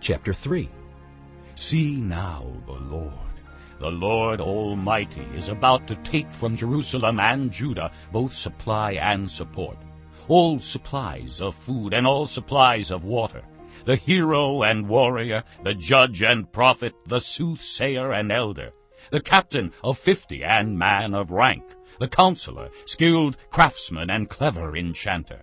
Chapter 3 See now the Lord, the Lord Almighty, is about to take from Jerusalem and Judah both supply and support, all supplies of food and all supplies of water, the hero and warrior, the judge and prophet, the soothsayer and elder, the captain of fifty and man of rank, the counselor, skilled craftsman and clever enchanter.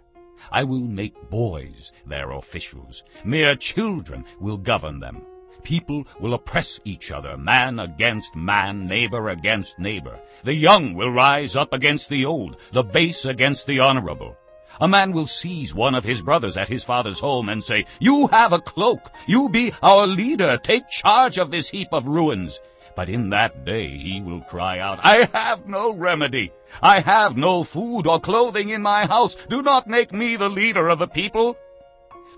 I will make boys their officials. Mere children will govern them. People will oppress each other, man against man, neighbor against neighbor. The young will rise up against the old, the base against the honorable. A man will seize one of his brothers at his father's home and say, You have a cloak. You be our leader. Take charge of this heap of ruins. But in that day he will cry out, I have no remedy. I have no food or clothing in my house. Do not make me the leader of the people.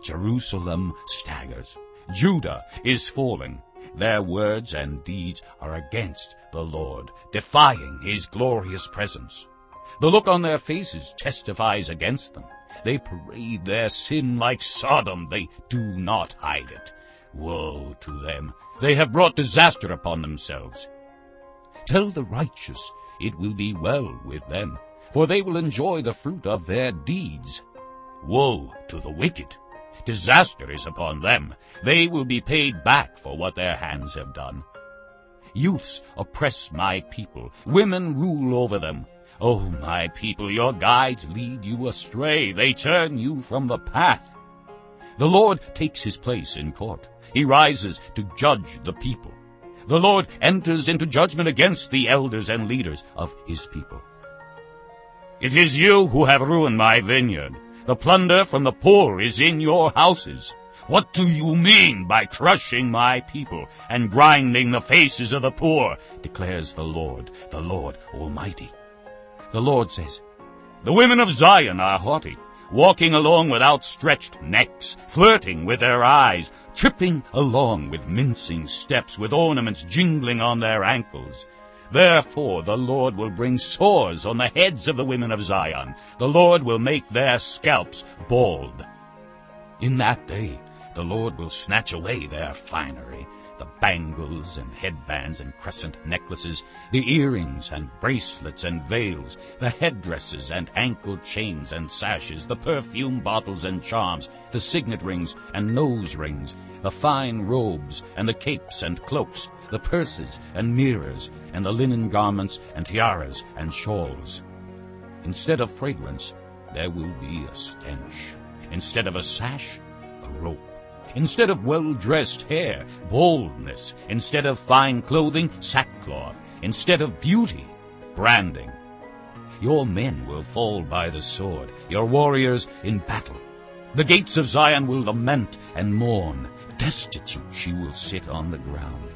Jerusalem staggers. Judah is falling. Their words and deeds are against the Lord, defying his glorious presence. The look on their faces testifies against them. They parade their sin like Sodom. They do not hide it. Woe to them! They have brought disaster upon themselves. Tell the righteous it will be well with them, for they will enjoy the fruit of their deeds. Woe to the wicked! Disaster is upon them. They will be paid back for what their hands have done. Youths oppress my people. Women rule over them. O oh, my people, your guides lead you astray. They turn you from the path. The Lord takes his place in court. He rises to judge the people. The Lord enters into judgment against the elders and leaders of his people. It is you who have ruined my vineyard. The plunder from the poor is in your houses. What do you mean by crushing my people and grinding the faces of the poor, declares the Lord, the Lord Almighty. The Lord says, The women of Zion are haughty, walking along with outstretched necks, flirting with their eyes, tripping along with mincing steps, with ornaments jingling on their ankles. Therefore the Lord will bring sores on the heads of the women of Zion. The Lord will make their scalps bald. In that day the Lord will snatch away their finery, the bangles and headbands and crescent necklaces, the earrings and bracelets and veils, the headdresses and ankle chains and sashes, the perfume bottles and charms, the signet rings and nose rings, the fine robes and the capes and cloaks, the purses and mirrors, and the linen garments and tiaras and shawls. Instead of fragrance, there will be a stench. Instead of a sash, a rope. Instead of well-dressed hair, baldness. Instead of fine clothing, sackcloth. Instead of beauty, branding. Your men will fall by the sword, your warriors in battle. The gates of Zion will lament and mourn. Destitute she will sit on the ground.